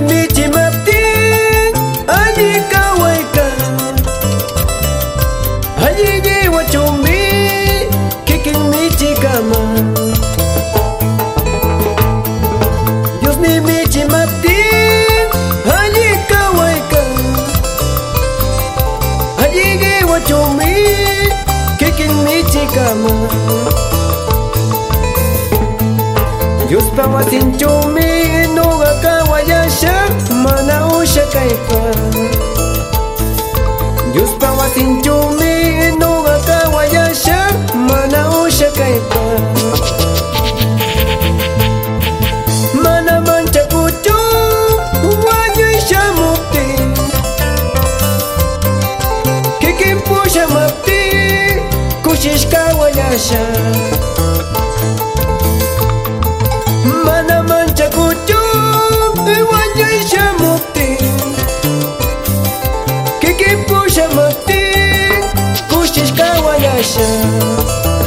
michi maptin Alli kawayka Alli ñiwachumi Kikin michi kama. Dios ni michi maptin Alli kawayka Alli ñiwachumi Kikin usha kaipa Dios pa watinchumi Nuga kawayasha Mana usha kaipa Mana mancha kuchu Wanyisha mukti Kikin pusha mapti Kushish kawayasha precious